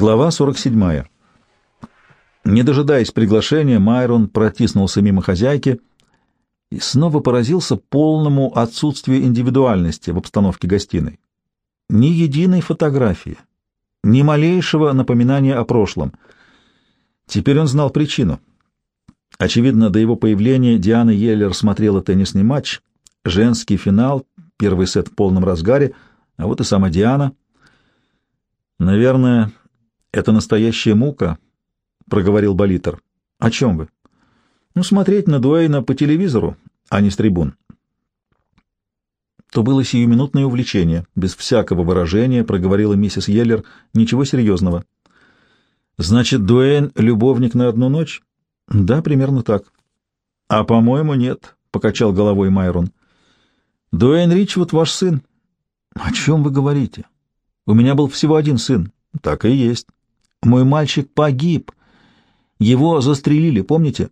Глава 47. Не дожидаясь приглашения, Майрон протиснулся мимо хозяйки и снова поразился полному отсутствию индивидуальности в обстановке гостиной. Ни единой фотографии, ни малейшего напоминания о прошлом. Теперь он знал причину. Очевидно, до его появления Диана Йеллер смотрела теннисный матч, женский финал, первый сет в полном разгаре, а вот и сама Диана. Наверное, это настоящая мука, — проговорил Болитер. — О чем вы? — Ну, смотреть на Дуэйна по телевизору, а не с трибун. То было сиюминутное увлечение, без всякого выражения, — проговорила миссис Йеллер, — ничего серьезного. — Значит, Дуэйн — любовник на одну ночь? — Да, примерно так. — А, по-моему, нет, — покачал головой Майрон. — Дуэйн Ричвуд ваш сын. — О чем вы говорите? У меня был всего один сын. — Так и есть. Мой мальчик погиб. Его застрелили, помните?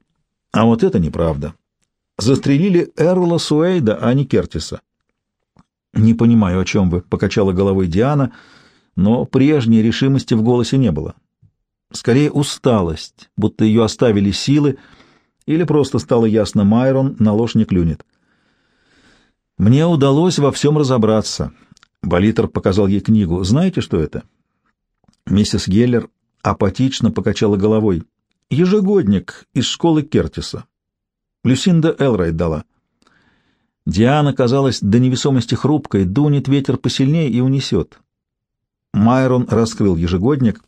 А вот это неправда. Застрелили Эрла Суэйда, а не Кертиса. Не понимаю, о чем вы, — покачала головой Диана, но прежней решимости в голосе не было. Скорее усталость, будто ее оставили силы, или просто стало ясно, Майрон на ложь не клюнет. Мне удалось во всем разобраться. Болитер показал ей книгу. Знаете, что это? Миссис Геллер апатично покачала головой. «Ежегодник из школы Кертиса. Люсинда Элрайт дала». Диана казалась до невесомости хрупкой, дунет ветер посильнее и унесет. Майрон раскрыл ежегодник.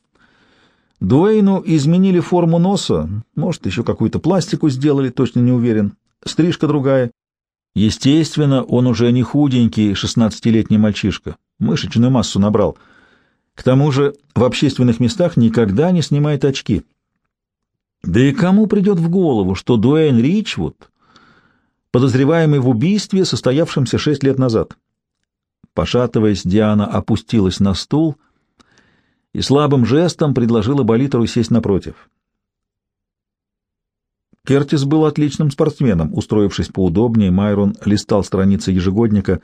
Дуэйну изменили форму носа, может, еще какую-то пластику сделали, точно не уверен. Стрижка другая. Естественно, он уже не худенький шестнадцатилетний мальчишка. Мышечную массу набрал — к тому же в общественных местах никогда не снимает очки. Да и кому придет в голову, что Дуэйн Ричвуд, подозреваемый в убийстве, состоявшемся шесть лет назад? Пошатываясь, Диана опустилась на стул и слабым жестом предложила Болитеру сесть напротив. Кертис был отличным спортсменом. Устроившись поудобнее, Майрон листал страницы ежегодника.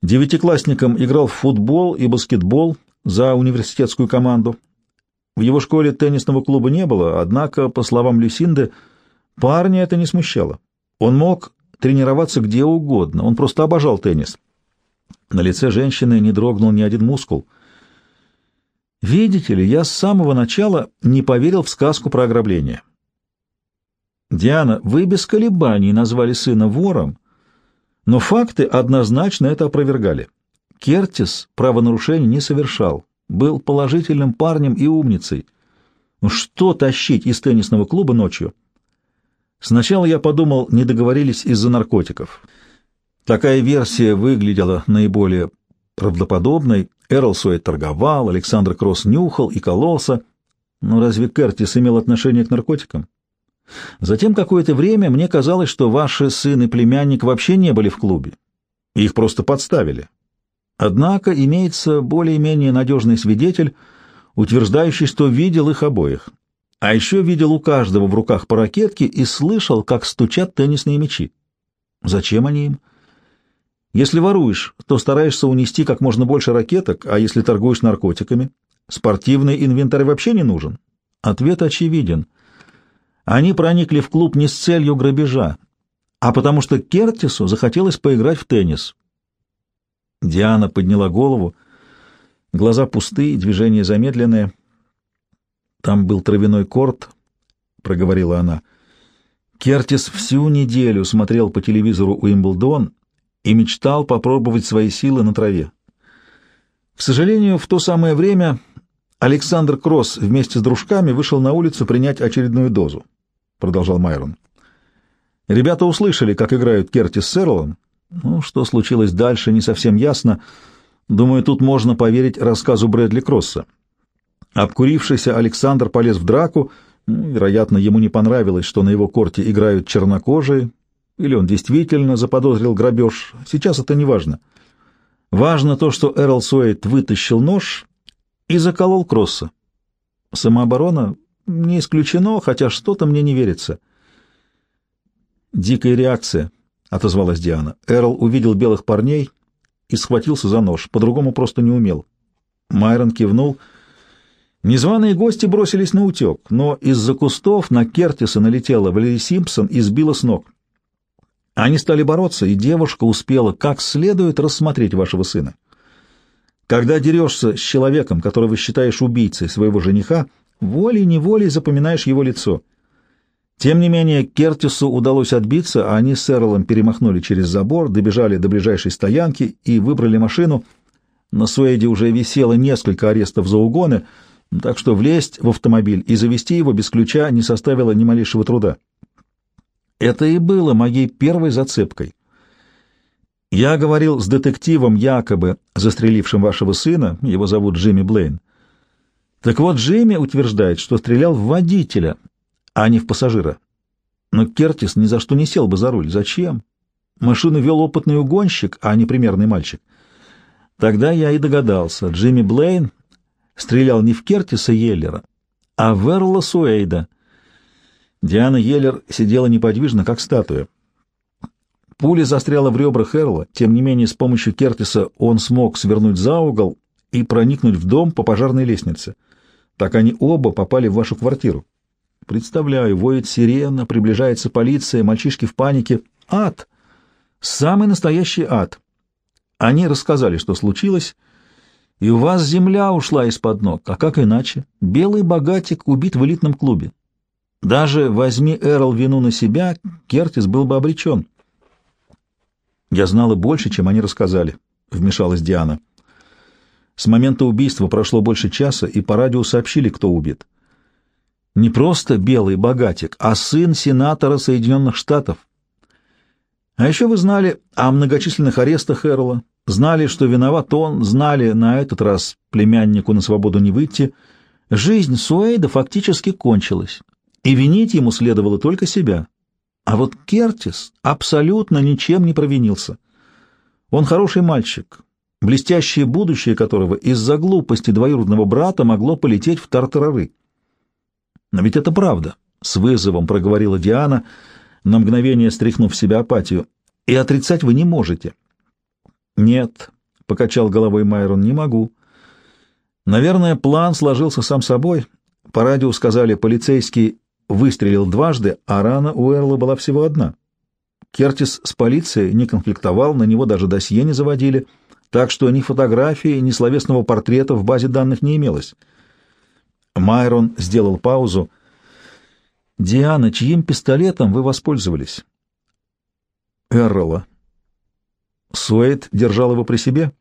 Девятиклассником играл в футбол и баскетбол — за университетскую команду. В его школе теннисного клуба не было, однако, по словам Люсинды, парня это не смущало. Он мог тренироваться где угодно, он просто обожал теннис. На лице женщины не дрогнул ни один мускул. Видите ли, я с самого начала не поверил в сказку про ограбление. Диана, вы без колебаний назвали сына вором, но факты однозначно это опровергали. Кертис правонарушений не совершал, был положительным парнем и умницей. Ну что тащить из теннисного клуба ночью? Сначала я подумал, не договорились из-за наркотиков. Такая версия выглядела наиболее правдоподобной. Эрл Суэйт торговал, Александр Кросс нюхал и кололся. Но разве Кертис имел отношение к наркотикам? Затем какое-то время мне казалось, что ваши сын и племянник вообще не были в клубе. Их просто подставили. Однако имеется более-менее надежный свидетель, утверждающий, что видел их обоих. А еще видел у каждого в руках по ракетке и слышал, как стучат теннисные мячи. Зачем они им? Если воруешь, то стараешься унести как можно больше ракеток, а если торгуешь наркотиками, спортивный инвентарь вообще не нужен. Ответ очевиден. Они проникли в клуб не с целью грабежа, а потому что Кертису захотелось поиграть в теннис. Диана подняла голову. Глаза пустые, движения замедленные. Там был травяной корт, — проговорила она. Кертис всю неделю смотрел по телевизору Уимблдон и мечтал попробовать свои силы на траве. К сожалению, в то самое время Александр Кросс вместе с дружками вышел на улицу принять очередную дозу, — продолжал Майрон. Ребята услышали, как играют Кертис с Эрлом, ну, что случилось дальше, не совсем ясно. Думаю, тут можно поверить рассказу Брэдли Кросса. Обкурившийся Александр полез в драку, ну, вероятно, ему не понравилось, что на его корте играют чернокожие, или он действительно заподозрил грабеж. Сейчас это не важно. Важно то, что Эрл Суэйт вытащил нож и заколол Кросса. Самооборона не исключено, хотя что-то мне не верится. Дикая реакция —— отозвалась Диана. Эрл увидел белых парней и схватился за нож, по-другому просто не умел. Майрон кивнул. Незваные гости бросились на утек, но из-за кустов на Кертиса налетела Валерий Симпсон и сбила с ног. Они стали бороться, и девушка успела как следует рассмотреть вашего сына. Когда дерешься с человеком, которого считаешь убийцей своего жениха, волей-неволей запоминаешь его лицо. Тем не менее, Кертису удалось отбиться, а они с Эрлом перемахнули через забор, добежали до ближайшей стоянки и выбрали машину. На Суэде уже висело несколько арестов за угоны, так что влезть в автомобиль и завести его без ключа не составило ни малейшего труда. Это и было моей первой зацепкой. Я говорил с детективом, якобы застрелившим вашего сына, его зовут Джимми Блейн. Так вот, Джимми утверждает, что стрелял в водителя, а не в пассажира. Но Кертис ни за что не сел бы за руль. Зачем? Машину вел опытный угонщик, а не примерный мальчик. Тогда я и догадался. Джимми Блейн стрелял не в Кертиса Йеллера, а в Эрла Суэйда. Диана Йеллер сидела неподвижно, как статуя. Пуля застряла в ребрах Эрла, тем не менее с помощью Кертиса он смог свернуть за угол и проникнуть в дом по пожарной лестнице. Так они оба попали в вашу квартиру. Представляю, воет сирена, приближается полиция, мальчишки в панике. Ад! Самый настоящий ад. Они рассказали, что случилось, и у вас земля ушла из-под ног. А как иначе? Белый богатик убит в элитном клубе. Даже возьми Эрл вину на себя, Кертис был бы обречен. Я знала больше, чем они рассказали, — вмешалась Диана. С момента убийства прошло больше часа, и по радио сообщили, кто убит. Не просто белый богатик, а сын сенатора Соединенных Штатов. А еще вы знали о многочисленных арестах Эрла, Знали, что виноват он, знали, на этот раз племяннику на свободу не выйти. Жизнь Суэйда фактически кончилась, и винить ему следовало только себя. А вот Кертис абсолютно ничем не провинился. Он хороший мальчик, блестящее будущее которого из-за глупости двоюродного брата могло полететь в тартарары. Но ведь это правда, — с вызовом проговорила Диана, на мгновение стряхнув в себя апатию, — и отрицать вы не можете. — «Нет», — покачал головой Майрон, — «не могу». Наверное, план сложился сам собой. По радио сказали, полицейский выстрелил дважды, а рана у Эрла была всего одна. Кертис с полицией не конфликтовал, на него даже досье не заводили, так что ни фотографии, ни словесного портрета в базе данных не имелось. Майрон сделал паузу. «Диана, чьим пистолетом вы воспользовались?» «Эррола», Суэйт держал его при себе?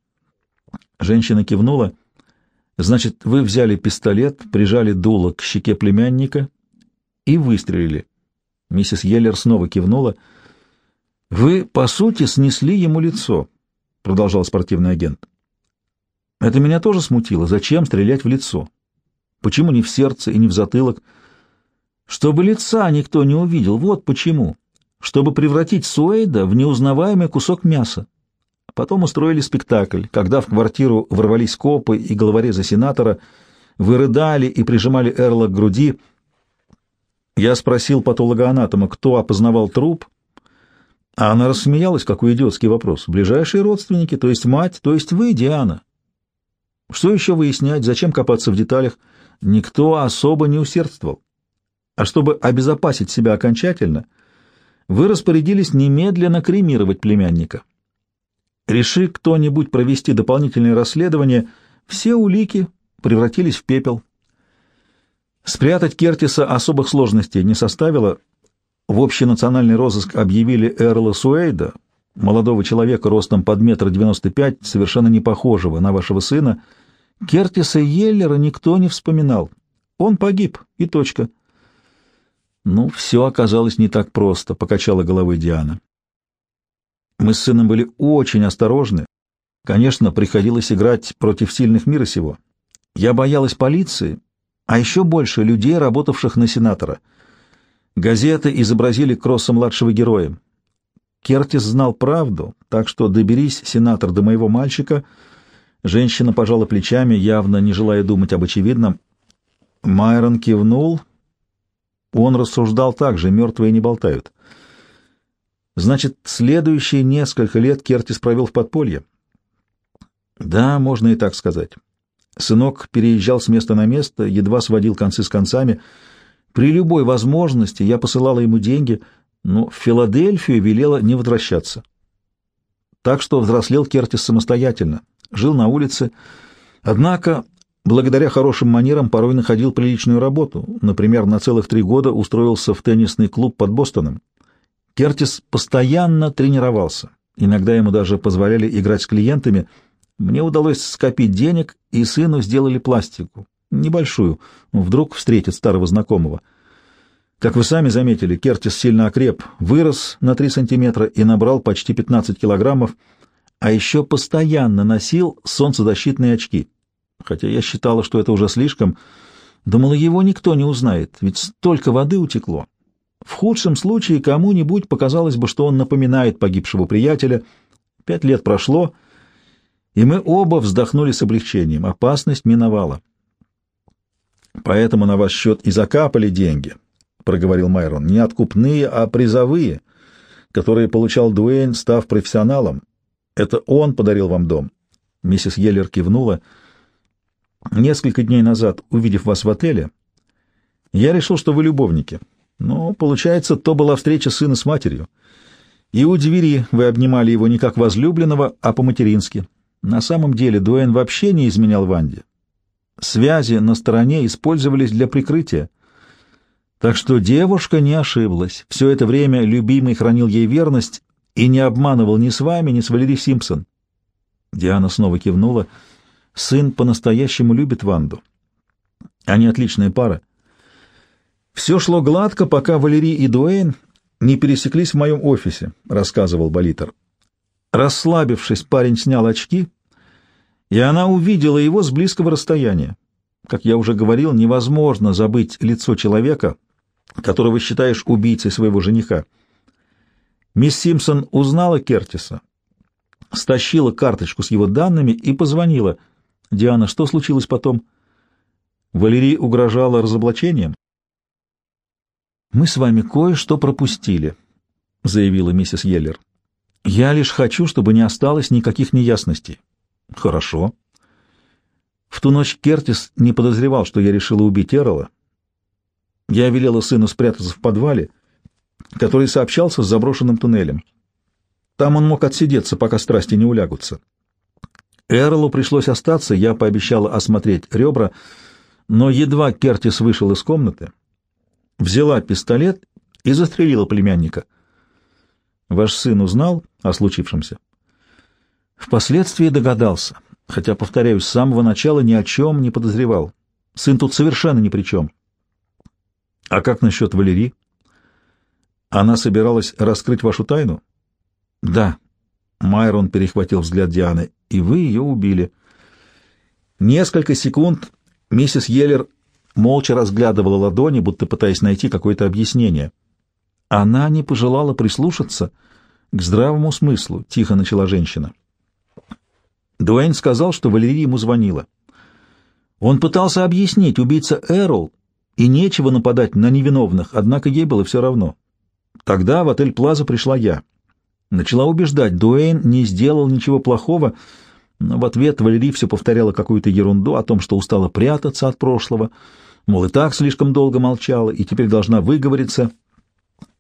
Женщина кивнула. Значит, вы взяли пистолет, прижали дуло к щеке племянника и выстрелили. Миссис Йеллер снова кивнула. Вы, по сути, снесли ему лицо, продолжал спортивный агент. Это меня тоже смутило. Зачем стрелять в лицо? Почему не в сердце и не в затылок? Чтобы лица никто не увидел. Вот почему. Чтобы превратить Суэйда в неузнаваемый кусок мяса. Потом устроили спектакль, когда в квартиру ворвались копы и головорезы сенатора, вырыдали и прижимали Эрла к груди. Я спросил патологоанатома, кто опознавал труп, а она рассмеялась, какой идиотский вопрос. Ближайшие родственники, то есть мать, то есть вы, Диана. Что еще выяснять, зачем копаться в деталях? Никто особо не усердствовал. А чтобы обезопасить себя окончательно, вы распорядились немедленно кремировать племянника. Реши кто-нибудь провести дополнительное расследование, все улики превратились в пепел. Спрятать Кертиса особых сложностей не составило. В общенациональный розыск объявили Эрла Суэйда, молодого человека ростом под метр девяносто пять, совершенно не похожего на вашего сына. Кертиса Йеллера никто не вспоминал. Он погиб, и точка. Ну, все оказалось не так просто, — покачала головой Диана. Мы с сыном были очень осторожны. Конечно, приходилось играть против сильных мира сего. Я боялась полиции, а еще больше людей, работавших на сенатора. Газеты изобразили Кросса-младшего героем. Кертис знал правду, так что доберись, сенатор, до моего мальчика. Женщина пожала плечами, явно не желая думать об очевидном. Майрон кивнул. Он рассуждал так же, мертвые не болтают. Значит, следующие несколько лет Кертис провел в подполье? Да, можно и так сказать. Сынок переезжал с места на место, едва сводил концы с концами. При любой возможности я посылала ему деньги, но в Филадельфию велела не возвращаться. Так что взрослел Кертис самостоятельно, жил на улице, однако благодаря хорошим манерам порой находил приличную работу. Например, на целых три года устроился в теннисный клуб под Бостоном. Кертис постоянно тренировался. Иногда ему даже позволяли играть с клиентами. Мне удалось скопить денег, и сыну сделали пластику. Небольшую. Вдруг встретит старого знакомого. Как вы сами заметили, Кертис сильно окреп, вырос на 3 сантиметра и набрал почти 15 килограммов, а еще постоянно носил солнцезащитные очки. Хотя я считала, что это уже слишком. Думала, его никто не узнает, ведь столько воды утекло. В худшем случае кому-нибудь показалось бы, что он напоминает погибшего приятеля. Пять лет прошло, и мы оба вздохнули с облегчением. Опасность миновала. Поэтому на ваш счет и закапали деньги, — проговорил Майрон. Не откупные, а призовые, которые получал Дуэйн, став профессионалом. Это он подарил вам дом. Миссис Еллер кивнула. Несколько дней назад, увидев вас в отеле, я решил, что вы любовники. Но, получается, то была встреча сына с матерью. И у двери вы обнимали его не как возлюбленного, а по-матерински. На самом деле Дуэн вообще не изменял Ванде. Связи на стороне использовались для прикрытия. Так что девушка не ошиблась. Все это время любимый хранил ей верность и не обманывал ни с вами, ни с Валери Симпсон. Диана снова кивнула. Сын по-настоящему любит Ванду. Они отличная пара. Все шло гладко, пока Валерий и Дуэйн не пересеклись в моем офисе, рассказывал Болитер. Расслабившись, парень снял очки, и она увидела его с близкого расстояния. Как я уже говорил, невозможно забыть лицо человека, которого считаешь убийцей своего жениха. Мисс Симпсон узнала Кертиса, стащила карточку с его данными и позвонила. «Диана, что случилось потом?» Валерий угрожала разоблачением. «Мы с вами кое-что пропустили», — заявила миссис Йеллер. «Я лишь хочу, чтобы не осталось никаких неясностей». «Хорошо». В ту ночь Кертис не подозревал, что я решила убить Эрла. Я велела сыну спрятаться в подвале, который сообщался с заброшенным туннелем. Там он мог отсидеться, пока страсти не улягутся. Эрлу пришлось остаться, я пообещала осмотреть ребра, но едва Кертис вышел из комнаты, взяла пистолет и застрелила племянника. Ваш сын узнал о случившемся? Впоследствии догадался, хотя, повторяю, с самого начала ни о чем не подозревал. Сын тут совершенно ни при чем. А как насчет Валерии? Она собиралась раскрыть вашу тайну? Да. Майрон перехватил взгляд Дианы. И вы ее убили. Несколько секунд миссис Йеллер молча разглядывала ладони, будто пытаясь найти какое-то объяснение. Она не пожелала прислушаться к здравому смыслу, тихо начала женщина. Дуэйн сказал, что Валерия ему звонила. Он пытался объяснить убийца Эрол, и нечего нападать на невиновных, однако ей было все равно. Тогда в отель Плаза пришла я. Начала убеждать, Дуэйн не сделал ничего плохого, но в ответ Валерий все повторяла какую-то ерунду о том, что устала прятаться от прошлого, Мол, и так слишком долго молчала, и теперь должна выговориться.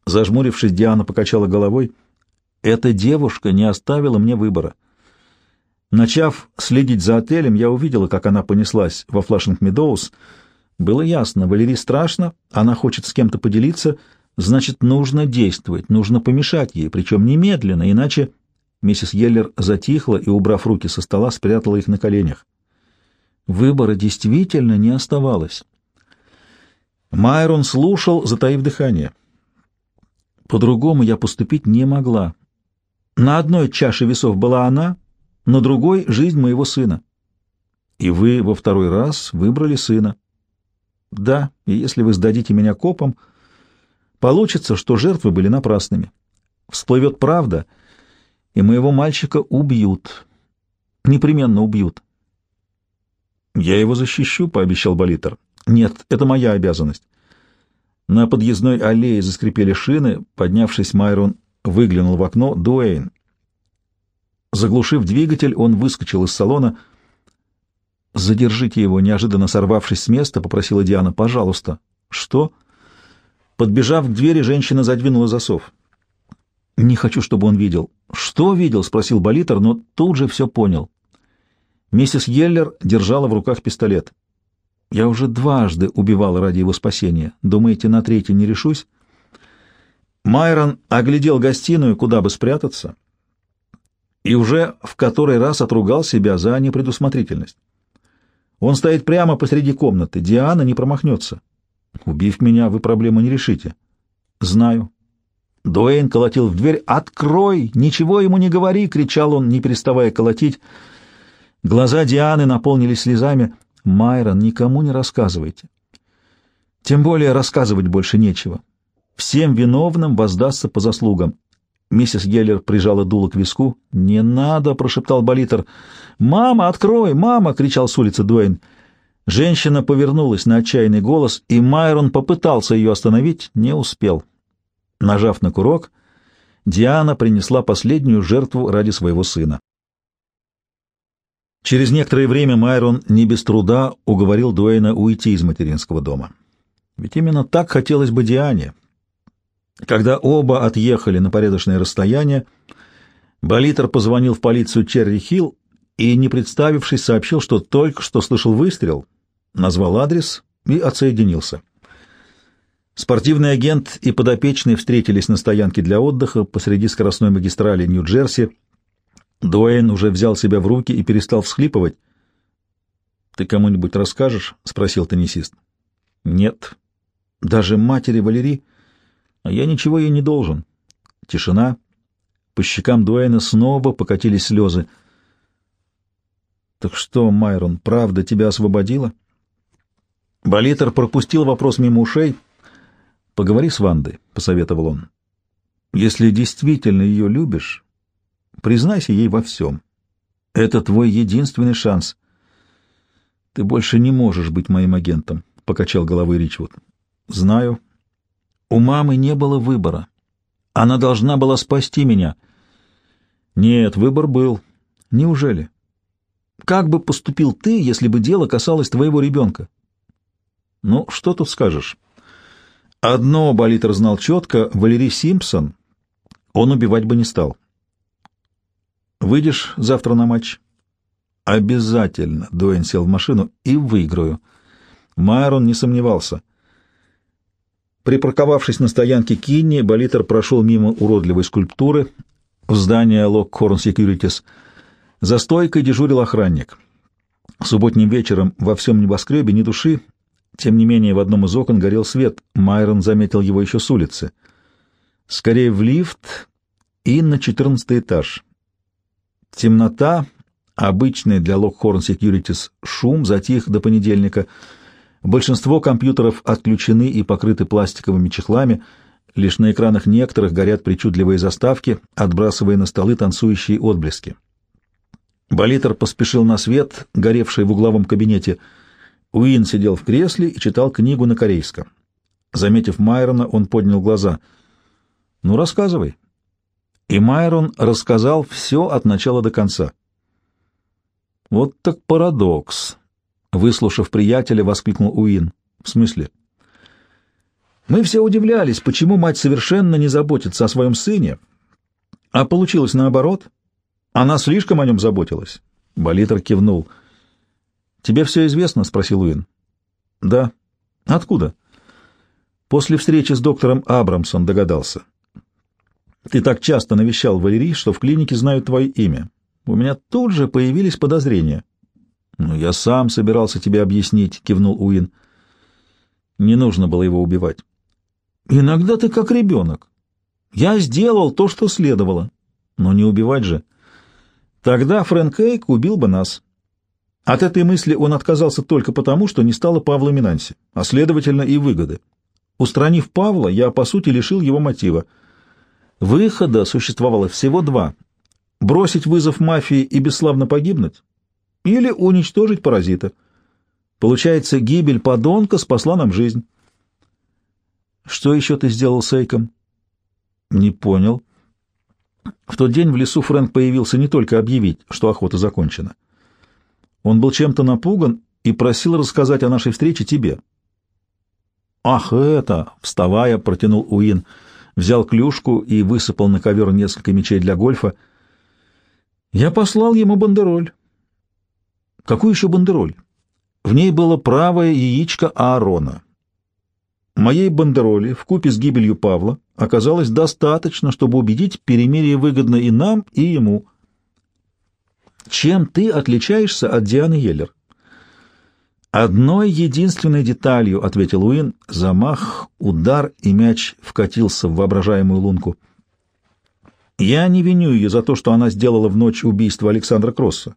Зажмурившись, Диана покачала головой. Эта девушка не оставила мне выбора. Начав следить за отелем, я увидела, как она понеслась во Флашинг Медоуз. Было ясно, Валерий страшно, она хочет с кем-то поделиться, значит, нужно действовать, нужно помешать ей, причем немедленно, иначе... Миссис Йеллер затихла и, убрав руки со стола, спрятала их на коленях. Выбора действительно не оставалось. Майрон слушал, затаив дыхание. По-другому я поступить не могла. На одной чаше весов была она, на другой — жизнь моего сына. И вы во второй раз выбрали сына. Да, и если вы сдадите меня копам, получится, что жертвы были напрасными. Всплывет правда, и моего мальчика убьют. Непременно убьют. Я его защищу, — пообещал Болитер. Нет, это моя обязанность. На подъездной аллее заскрипели шины. Поднявшись, Майрон выглянул в окно. Дуэйн. Заглушив двигатель, он выскочил из салона. «Задержите его», — неожиданно сорвавшись с места, попросила Диана. «Пожалуйста». «Что?» Подбежав к двери, женщина задвинула засов. «Не хочу, чтобы он видел». «Что видел?» — спросил Болитер, но тут же все понял. Миссис Йеллер держала в руках пистолет. «Я уже дважды убивала ради его спасения. Думаете, на третий не решусь?» Майрон оглядел гостиную, куда бы спрятаться, и уже в который раз отругал себя за непредусмотрительность. Он стоит прямо посреди комнаты. Диана не промахнется. Убив меня, вы проблему не решите. Знаю. Дуэйн колотил в дверь. «Открой! Ничего ему не говори!» — кричал он, не переставая колотить. Глаза Дианы наполнились слезами. «Майрон, никому не рассказывайте. Тем более рассказывать больше нечего. Всем виновным воздастся по заслугам. Миссис Геллер прижала дуло к виску. «Не надо!» — прошептал Болитер. «Мама, открой! Мама!» — кричал с улицы Дуэйн. Женщина повернулась на отчаянный голос, и Майрон попытался ее остановить, не успел. Нажав на курок, Диана принесла последнюю жертву ради своего сына. Через некоторое время Майрон не без труда уговорил Дуэйна уйти из материнского дома. Ведь именно так хотелось бы Диане — когда оба отъехали на порядочное расстояние, Болитер позвонил в полицию Черри-Хилл и, не представившись, сообщил, что только что слышал выстрел, назвал адрес и отсоединился. Спортивный агент и подопечный встретились на стоянке для отдыха посреди скоростной магистрали Нью-Джерси. Дуэйн уже взял себя в руки и перестал всхлипывать. «Ты кому-нибудь расскажешь?» — спросил теннисист. «Нет. Даже матери Валерии?» А я ничего ей не должен. Тишина. По щекам Дуэйна снова покатились слезы. «Так что, Майрон, правда тебя освободила?» Болитер пропустил вопрос мимо ушей. «Поговори с Вандой», — посоветовал он. «Если действительно ее любишь, признайся ей во всем. Это твой единственный шанс». «Ты больше не можешь быть моим агентом», — покачал головой Ричвуд. «Знаю», у мамы не было выбора. Она должна была спасти меня. Нет, выбор был. Неужели? Как бы поступил ты, если бы дело касалось твоего ребенка? Ну, что тут скажешь? Одно Болитер знал четко — Валерий Симпсон он убивать бы не стал. Выйдешь завтра на матч? Обязательно, Дуэн сел в машину, и выиграю. Майрон не сомневался. Припарковавшись на стоянке Кинни, Болитер прошел мимо уродливой скульптуры в здание Lockhorn Securities. За стойкой дежурил охранник. Субботним вечером во всем небоскребе ни души, тем не менее в одном из окон горел свет. Майрон заметил его еще с улицы. Скорее в лифт и на четырнадцатый этаж. Темнота, обычный для Lockhorn Securities шум, затих до понедельника — Большинство компьютеров отключены и покрыты пластиковыми чехлами, лишь на экранах некоторых горят причудливые заставки, отбрасывая на столы танцующие отблески. Болитер поспешил на свет, горевший в угловом кабинете. Уин сидел в кресле и читал книгу на корейском. Заметив Майрона, он поднял глаза. «Ну, рассказывай». И Майрон рассказал все от начала до конца. «Вот так парадокс», Выслушав приятеля, воскликнул Уин. «В смысле?» «Мы все удивлялись, почему мать совершенно не заботится о своем сыне, а получилось наоборот. Она слишком о нем заботилась». Болитер кивнул. «Тебе все известно?» — спросил Уин. «Да». «Откуда?» «После встречи с доктором Абрамсон догадался. Ты так часто навещал Валерий, что в клинике знают твое имя. У меня тут же появились подозрения». «Ну, я сам собирался тебе объяснить», — кивнул Уин. Не нужно было его убивать. «Иногда ты как ребенок. Я сделал то, что следовало. Но не убивать же. Тогда Фрэнк Эйк убил бы нас. От этой мысли он отказался только потому, что не стало Павла Минанси, а, следовательно, и выгоды. Устранив Павла, я, по сути, лишил его мотива. Выхода существовало всего два — бросить вызов мафии и бесславно погибнуть, или уничтожить паразита. Получается, гибель подонка спасла нам жизнь. Что еще ты сделал с Эйком? Не понял. В тот день в лесу Фрэнк появился не только объявить, что охота закончена. Он был чем-то напуган и просил рассказать о нашей встрече тебе. «Ах, это!» — вставая, протянул Уин, взял клюшку и высыпал на ковер несколько мечей для гольфа. Я послал ему бандероль. Какую еще бандероль? В ней было правое яичко Аарона. Моей бандероли в купе с гибелью Павла оказалось достаточно, чтобы убедить перемирие выгодно и нам, и ему. Чем ты отличаешься от Дианы Йеллер? Одной единственной деталью, — ответил Уин, — замах, удар, и мяч вкатился в воображаемую лунку. Я не виню ее за то, что она сделала в ночь убийства Александра Кросса.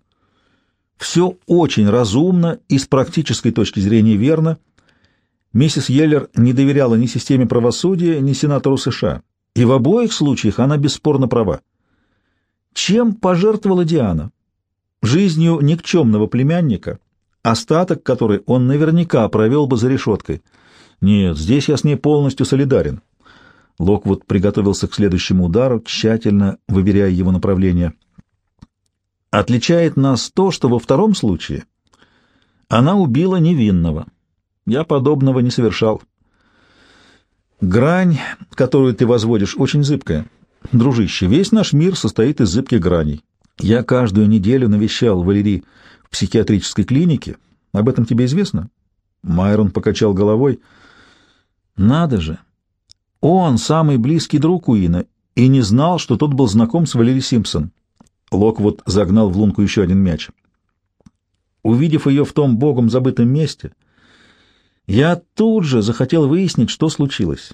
Все очень разумно и с практической точки зрения верно — Миссис Йеллер не доверяла ни системе правосудия, ни сенатору США, и в обоих случаях она бесспорно права. Чем пожертвовала Диана? Жизнью никчемного племянника, остаток которой он наверняка провел бы за решеткой. Нет, здесь я с ней полностью солидарен. Локвуд приготовился к следующему удару, тщательно выбирая его направление. Отличает нас то, что во втором случае она убила невинного. Я подобного не совершал. Грань, которую ты возводишь, очень зыбкая. Дружище, весь наш мир состоит из зыбких граней. Я каждую неделю навещал Валерий в психиатрической клинике. Об этом тебе известно? Майрон покачал головой. Надо же. Он самый близкий друг Уина и не знал, что тот был знаком с Валери Симпсон. Локвуд загнал в лунку еще один мяч. Увидев ее в том богом забытом месте, я тут же захотел выяснить, что случилось.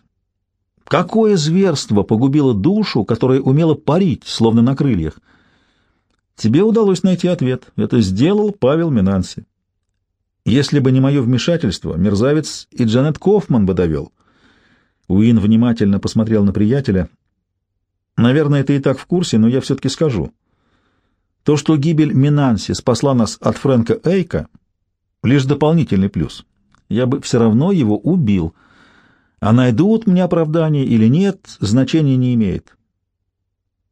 Какое зверство погубило душу, которая умела парить, словно на крыльях? Тебе удалось найти ответ. Это сделал Павел Минанси. Если бы не мое вмешательство, мерзавец и Джанет Кофман бы довел. Уин внимательно посмотрел на приятеля. Наверное, ты и так в курсе, но я все-таки скажу. То, что гибель Минанси спасла нас от Фрэнка Эйка, лишь дополнительный плюс я бы все равно его убил. А найдут мне оправдание или нет, значения не имеет.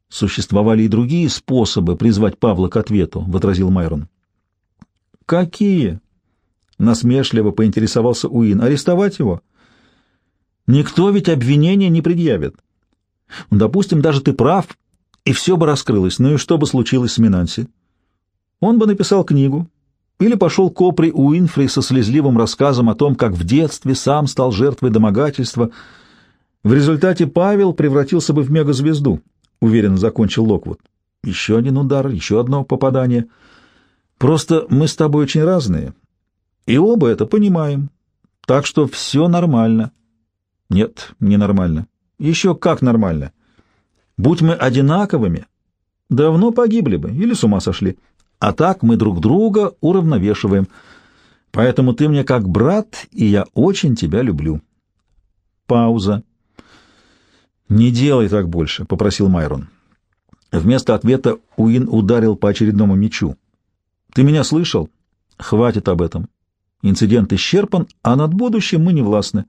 Существовали и другие способы призвать Павла к ответу, — возразил Майрон. Какие? — насмешливо поинтересовался Уин. Арестовать его? Никто ведь обвинения не предъявит. Допустим, даже ты прав, и все бы раскрылось. Ну и что бы случилось с Минанси? Он бы написал книгу, или пошел к Опри Уинфри со слезливым рассказом о том, как в детстве сам стал жертвой домогательства. В результате Павел превратился бы в мегазвезду, уверенно закончил Локвуд. Еще один удар, еще одно попадание. Просто мы с тобой очень разные, и оба это понимаем. Так что все нормально. Нет, не нормально. Еще как нормально. Будь мы одинаковыми, давно погибли бы или с ума сошли. А так мы друг друга уравновешиваем. Поэтому ты мне как брат, и я очень тебя люблю. Пауза. «Не делай так больше», — попросил Майрон. Вместо ответа Уин ударил по очередному мечу. «Ты меня слышал? Хватит об этом. Инцидент исчерпан, а над будущим мы не властны».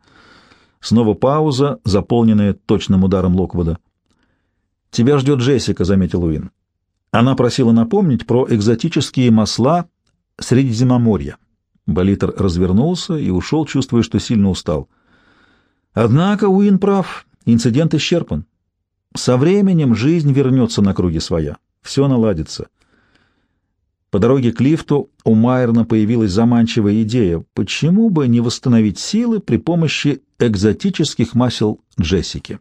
Снова пауза, заполненная точным ударом Локвуда. «Тебя ждет Джессика», — заметил Уин. Она просила напомнить про экзотические масла Средиземноморья. Болитер развернулся и ушел, чувствуя, что сильно устал. Однако Уин прав, инцидент исчерпан. Со временем жизнь вернется на круги своя, все наладится. По дороге к лифту у Майерна появилась заманчивая идея, почему бы не восстановить силы при помощи экзотических масел Джессики.